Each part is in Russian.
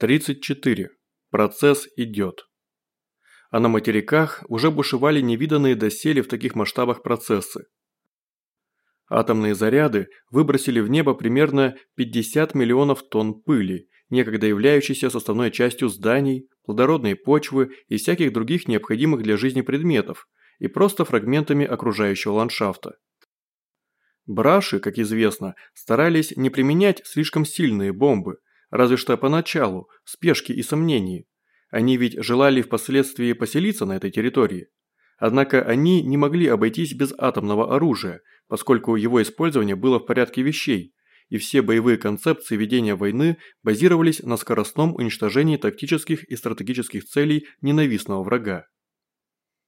34. Процесс идет. А на материках уже бушевали невиданные доселе в таких масштабах процессы. Атомные заряды выбросили в небо примерно 50 миллионов тонн пыли, некогда являющейся составной частью зданий, плодородной почвы и всяких других необходимых для жизни предметов, и просто фрагментами окружающего ландшафта. Браши, как известно, старались не применять слишком сильные бомбы, разве что поначалу, в спешке и сомнении. Они ведь желали впоследствии поселиться на этой территории. Однако они не могли обойтись без атомного оружия, поскольку его использование было в порядке вещей, и все боевые концепции ведения войны базировались на скоростном уничтожении тактических и стратегических целей ненавистного врага.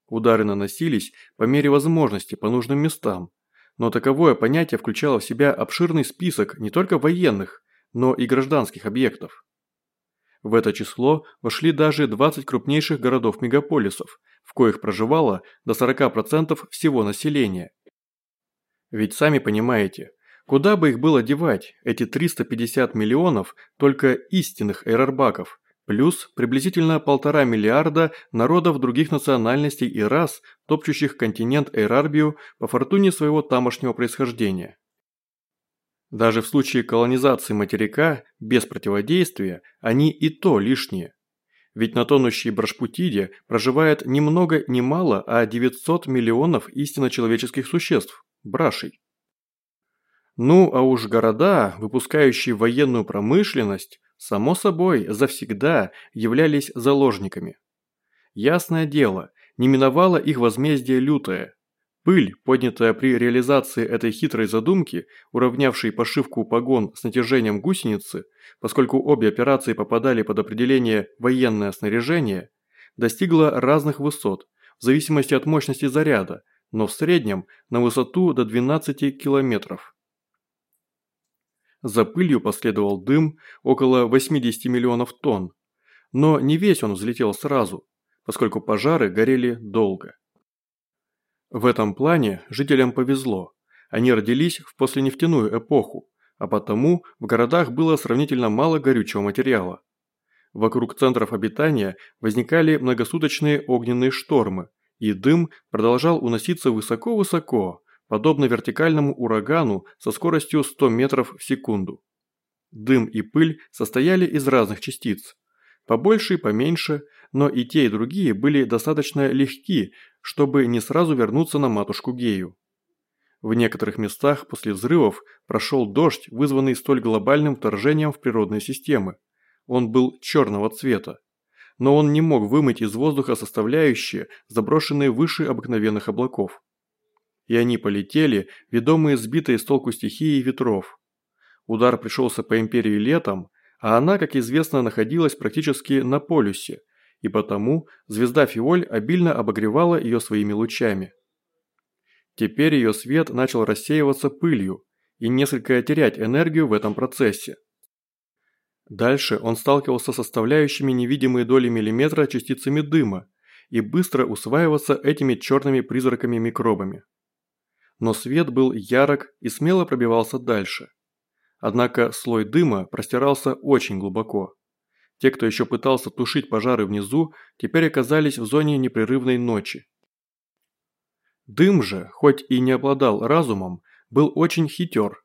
Удары наносились по мере возможности по нужным местам, но таковое понятие включало в себя обширный список не только военных, но и гражданских объектов. В это число вошли даже 20 крупнейших городов-мегаполисов, в коих проживало до 40% всего населения. Ведь сами понимаете, куда бы их было девать, эти 350 миллионов только истинных эрарбаков, плюс приблизительно полтора миллиарда народов других национальностей и рас, топчущих континент Эйрарбию по фортуне своего тамошнего происхождения. Даже в случае колонизации материка без противодействия они и то лишние. Ведь на тонущей Брашпутиде проживает ни много ни мало, а 900 миллионов истинно человеческих существ – брашей. Ну а уж города, выпускающие военную промышленность, само собой, завсегда являлись заложниками. Ясное дело, не миновало их возмездие лютое. Пыль, поднятая при реализации этой хитрой задумки, уравнявшей пошивку погон с натяжением гусеницы, поскольку обе операции попадали под определение «военное снаряжение», достигла разных высот, в зависимости от мощности заряда, но в среднем на высоту до 12 километров. За пылью последовал дым около 80 миллионов тонн. Но не весь он взлетел сразу, поскольку пожары горели долго. В этом плане жителям повезло. Они родились в посленефтяную эпоху, а потому в городах было сравнительно мало горючего материала. Вокруг центров обитания возникали многосуточные огненные штормы, и дым продолжал уноситься высоко-высоко, подобно вертикальному урагану со скоростью 100 метров в секунду. Дым и пыль состояли из разных частиц. Побольше и поменьше, но и те, и другие были достаточно легки, чтобы не сразу вернуться на матушку Гею. В некоторых местах после взрывов прошел дождь, вызванный столь глобальным вторжением в природные системы. Он был черного цвета. Но он не мог вымыть из воздуха составляющие, заброшенные выше обыкновенных облаков и они полетели, ведомые сбитой с толку стихией ветров. Удар пришелся по империи летом, а она, как известно, находилась практически на полюсе, и потому звезда Фиоль обильно обогревала ее своими лучами. Теперь ее свет начал рассеиваться пылью и несколько терять энергию в этом процессе. Дальше он сталкивался с составляющими невидимые доли миллиметра частицами дыма и быстро усваиваться этими черными призраками-микробами но свет был ярок и смело пробивался дальше. Однако слой дыма простирался очень глубоко. Те, кто еще пытался тушить пожары внизу, теперь оказались в зоне непрерывной ночи. Дым же, хоть и не обладал разумом, был очень хитер.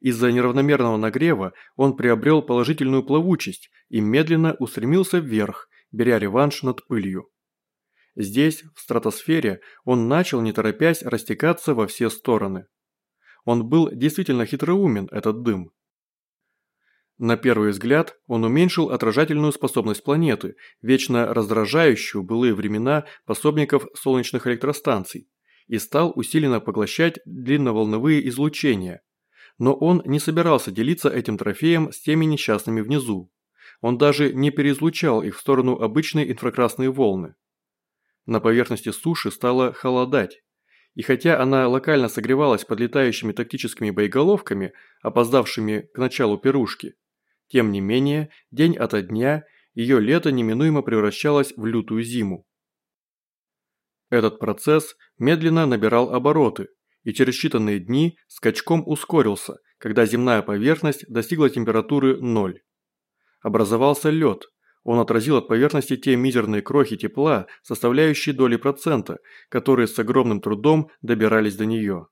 Из-за неравномерного нагрева он приобрел положительную плавучесть и медленно устремился вверх, беря реванш над пылью. Здесь, в стратосфере, он начал, не торопясь, растекаться во все стороны. Он был действительно хитроумен, этот дым. На первый взгляд он уменьшил отражательную способность планеты, вечно раздражающую былые времена пособников солнечных электростанций, и стал усиленно поглощать длинноволновые излучения. Но он не собирался делиться этим трофеем с теми несчастными внизу. Он даже не переизлучал их в сторону обычной инфракрасной волны. На поверхности суши стало холодать. И хотя она локально согревалась под летающими тактическими боеголовками, опоздавшими к началу пирушки, тем не менее, день ото дня ее лето неминуемо превращалось в лютую зиму. Этот процесс медленно набирал обороты и через считанные дни скачком ускорился, когда земная поверхность достигла температуры 0. Образовался лед. Он отразил от поверхности те мизерные крохи тепла, составляющие доли процента, которые с огромным трудом добирались до нее.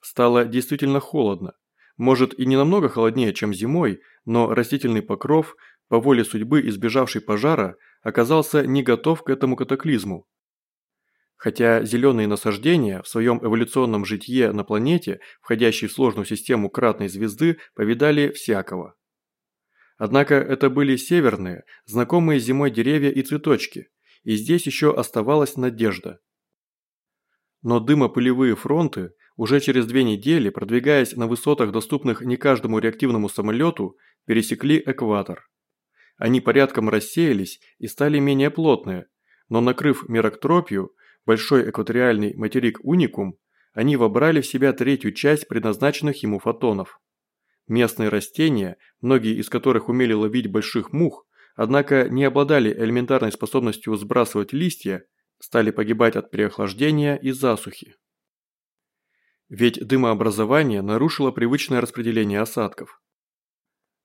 Стало действительно холодно. Может и не намного холоднее, чем зимой, но растительный покров, по воле судьбы избежавший пожара, оказался не готов к этому катаклизму. Хотя зеленые насаждения в своем эволюционном житье на планете, входящей в сложную систему кратной звезды, повидали всякого. Однако это были северные, знакомые зимой деревья и цветочки, и здесь еще оставалась надежда. Но дымопылевые фронты уже через две недели, продвигаясь на высотах, доступных не каждому реактивному самолету, пересекли экватор. Они порядком рассеялись и стали менее плотные, но накрыв Мероктропию, большой экваториальный материк Уникум, они вобрали в себя третью часть предназначенных ему фотонов. Местные растения, многие из которых умели ловить больших мух, однако не обладали элементарной способностью сбрасывать листья, стали погибать от переохлаждения и засухи. Ведь дымообразование нарушило привычное распределение осадков.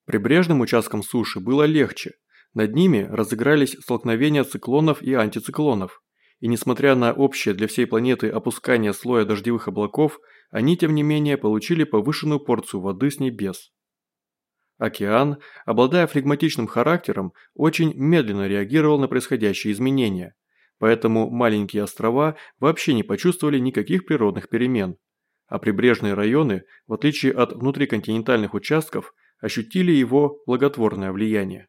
Прибрежным участкам суши было легче, над ними разыгрались столкновения циклонов и антициклонов, и несмотря на общее для всей планеты опускание слоя дождевых облаков, они тем не менее получили повышенную порцию воды с небес. Океан, обладая флегматичным характером, очень медленно реагировал на происходящие изменения, поэтому маленькие острова вообще не почувствовали никаких природных перемен, а прибрежные районы, в отличие от внутриконтинентальных участков, ощутили его благотворное влияние.